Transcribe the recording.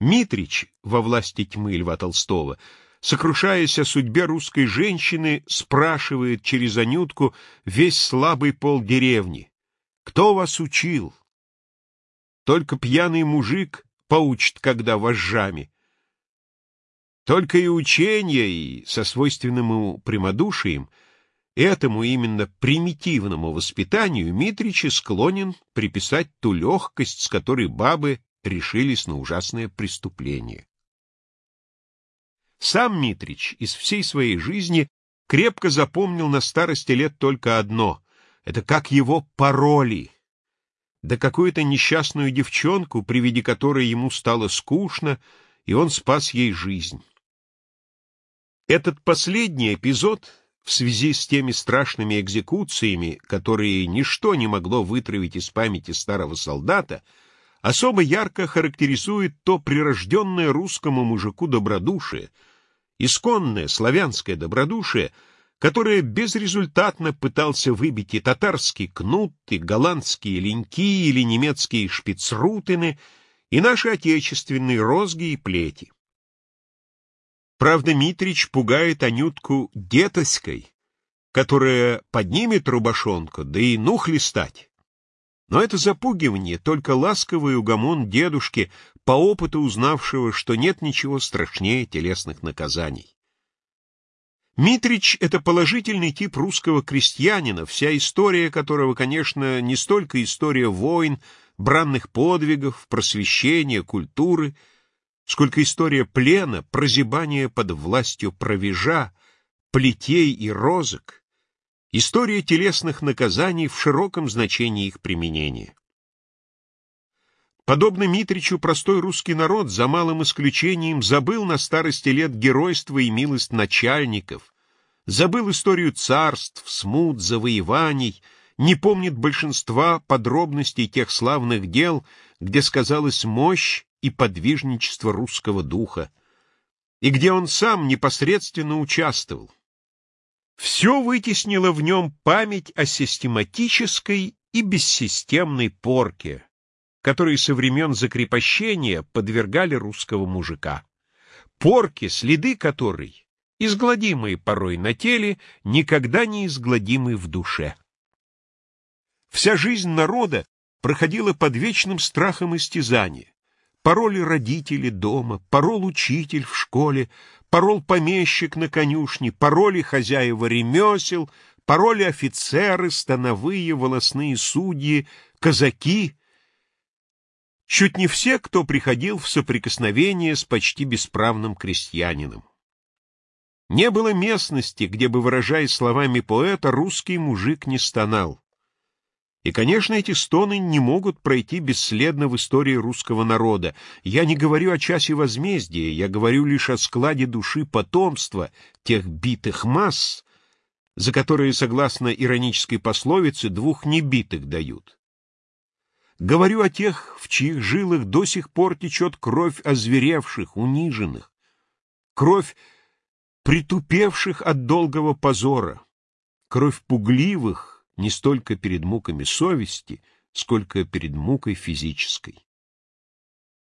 Митрич во власти тьмы Льва Толстого, сокрушаясь о судьбе русской женщины, спрашивает через Анютку весь слабый пол деревни. «Кто вас учил?» Только пьяный мужик поучит, когда вожжами. Только и учение, и со свойственным ему прямодушием, этому именно примитивному воспитанию Митрич склонен приписать ту легкость, с которой бабы решились на ужасное преступление. Сам Митрич из всей своей жизни крепко запомнил на старости лет только одно — это как его пароли, да какую-то несчастную девчонку, при виде которой ему стало скучно, и он спас ей жизнь. Этот последний эпизод в связи с теми страшными экзекуциями, которые ничто не могло вытравить из памяти старого солдата, особо ярко характеризует то прирожденное русскому мужику добродушие, исконное славянское добродушие, которое безрезультатно пытался выбить и татарский кнут, и голландские леньки, или немецкие шпицрутины, и наши отечественные розги и плети. Правда, Митрич пугает Анютку детоськой, которая поднимет рубашонку, да и ну хлестать. Но это запугивание только ласковый угомон дедушки, по опыту узнавшего, что нет ничего страшнее телесных наказаний. Митрич — это положительный тип русского крестьянина, вся история которого, конечно, не столько история войн, бранных подвигов, просвещения, культуры, сколько история плена, прозябания под властью провежа, плетей и розок, История телесных наказаний в широком значении их применения. Подобно Митричу, простой русский народ, за малым исключением, забыл на старости лет геройство и милость начальников, забыл историю царств, смут, завоеваний, не помнит большинства подробностей тех славных дел, где сказалась мощь и подвижничество русского духа, и где он сам непосредственно участвовал. Все вытеснило в нем память о систематической и бессистемной порке, которые со времен закрепощения подвергали русского мужика. Порке, следы которой, изгладимые порой на теле, никогда не изгладимы в душе. Вся жизнь народа проходила под вечным страхом истязания. Пароли родители дома, парол учитель в школе, парол помещик на конюшне, пароли хозяева ремесел, пароли офицеры, становые, волосные судьи, казаки. Чуть не все, кто приходил в соприкосновение с почти бесправным крестьянином. Не было местности, где бы, выражаясь словами поэта, русский мужик не стонал. И, конечно, эти стоны не могут пройти бесследно в истории русского народа. Я не говорю о часе возмездия, я говорю лишь о складе души потомства тех битых масс, за которые, согласно иронической пословице, двух небитых дают. Говорю о тех, в чьих жилах до сих пор течет кровь озверевших, униженных, кровь притупевших от долгого позора, кровь пугливых, не столько перед муками совести, сколько перед мукой физической.